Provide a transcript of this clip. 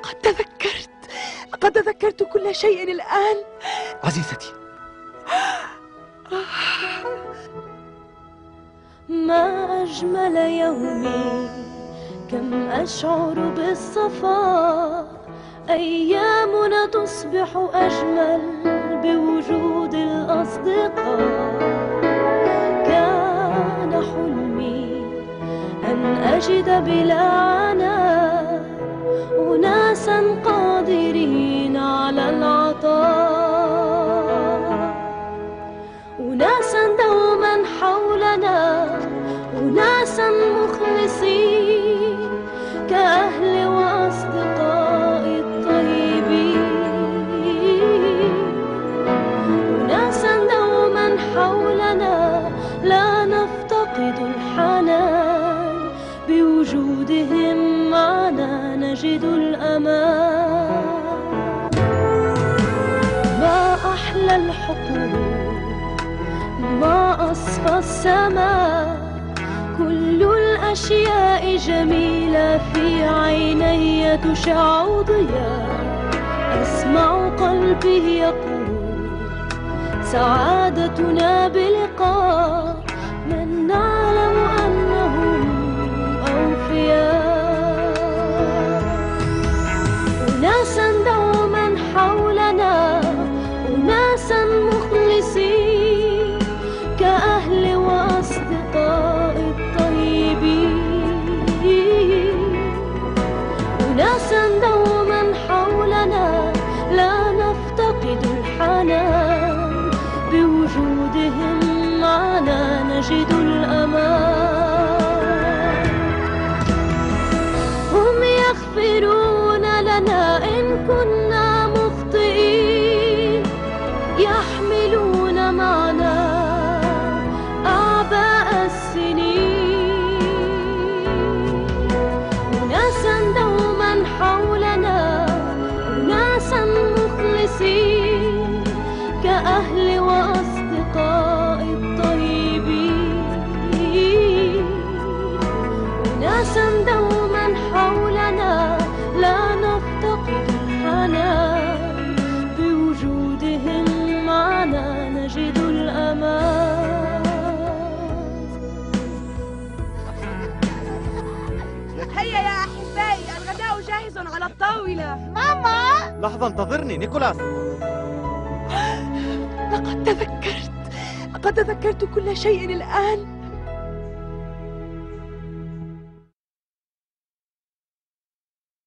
لقد تذكرت. لقد تذكرت كل شيء الآن. عزيزتي. ما أجمل يومي. كم أشعر بالصفاء أيامنا تصبح أجمل بوجود الأصدقاء. كان حلمي أن أجد بلا عناء. قادرين على العطاء. أناسا دوما حولنا أناسا مخلصين كأهل وأصدقاء الطيبين. أناسا دوما حولنا لا نفتقد الحنان بوجودهم. نجد الأمان. ما أحلى الحقول ما أصفى السماء. كل الأشياء جميلة في عيني تشع ضياء. أسمع قلبي يقول سعادتنا بلقاء. بوجودهم معنا نجد الأمان. هم يغفرون لنا إن كنا مخطئين. يحملون معنا أعباء السنين. أناسا دوما حولنا أناسا مخلصين. كأهل دوما حولنا لا نفتقد الحنان. بوجودهم معنا نجد الأمان. هيا يا أحبائي الغداء جاهز على الطاولة. لحظة انتظرني نيكولاس. لقد تذكرت لقد تذكرت كل شيء الآن.